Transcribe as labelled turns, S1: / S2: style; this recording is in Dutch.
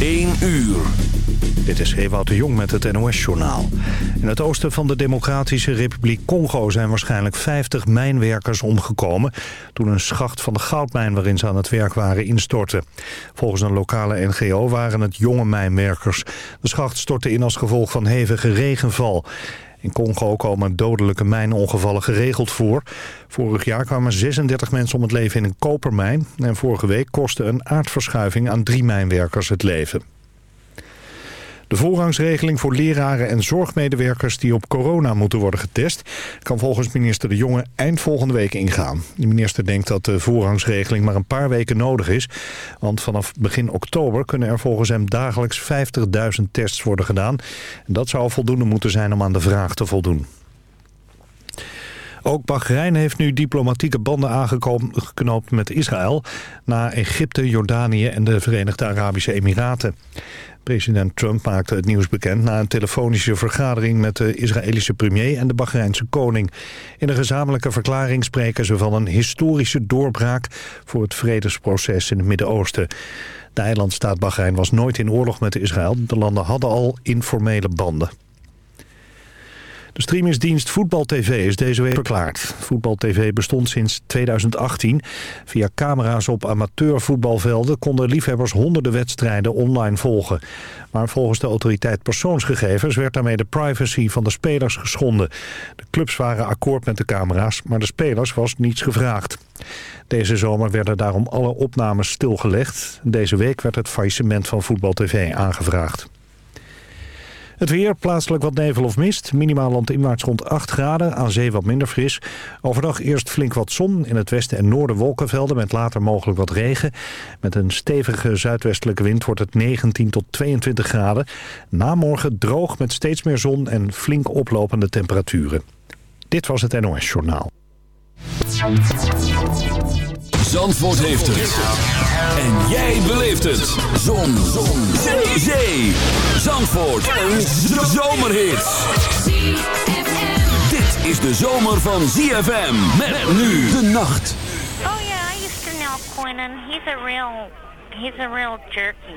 S1: 1 uur.
S2: Dit is Ewout de Jong met het NOS-journaal. In het oosten van de Democratische Republiek Congo zijn waarschijnlijk 50 mijnwerkers omgekomen... toen een schacht van de goudmijn waarin ze aan het werk waren instortte. Volgens een lokale NGO waren het jonge mijnwerkers. De schacht stortte in als gevolg van hevige regenval. In Congo komen dodelijke mijnongevallen geregeld voor. Vorig jaar kwamen 36 mensen om het leven in een kopermijn... en vorige week kostte een aardverschuiving aan drie mijnwerkers het leven. De voorrangsregeling voor leraren en zorgmedewerkers die op corona moeten worden getest... kan volgens minister De Jonge eind volgende week ingaan. De minister denkt dat de voorrangsregeling maar een paar weken nodig is. Want vanaf begin oktober kunnen er volgens hem dagelijks 50.000 tests worden gedaan. En dat zou voldoende moeten zijn om aan de vraag te voldoen. Ook Bahrein heeft nu diplomatieke banden aangeknoopt met Israël... na Egypte, Jordanië en de Verenigde Arabische Emiraten. President Trump maakte het nieuws bekend na een telefonische vergadering met de Israëlische premier en de Bahreinse koning. In een gezamenlijke verklaring spreken ze van een historische doorbraak voor het vredesproces in het Midden-Oosten. De eilandstaat Bahrein was nooit in oorlog met Israël. De landen hadden al informele banden. De streamingsdienst Voetbal TV is deze week verklaard. Voetbal TV bestond sinds 2018. Via camera's op amateurvoetbalvelden konden liefhebbers honderden wedstrijden online volgen. Maar volgens de autoriteit persoonsgegevens werd daarmee de privacy van de spelers geschonden. De clubs waren akkoord met de camera's, maar de spelers was niets gevraagd. Deze zomer werden daarom alle opnames stilgelegd. Deze week werd het faillissement van Voetbal TV aangevraagd. Het weer, plaatselijk wat nevel of mist. Minimaal landinwaarts rond 8 graden, aan zee wat minder fris. Overdag eerst flink wat zon, in het westen en noorden wolkenvelden... met later mogelijk wat regen. Met een stevige zuidwestelijke wind wordt het 19 tot 22 graden. Na morgen droog met steeds meer zon en flink oplopende temperaturen. Dit was het NOS Journaal.
S1: Zandvoort heeft het. En jij beleeft het. Zon. Zon. Zee. Zee. Zandvoort. Een zomerhit. Dit is de zomer van ZFM. Met nu de nacht.
S3: Oh yeah, I used to know. He's a real, he's a real jerky.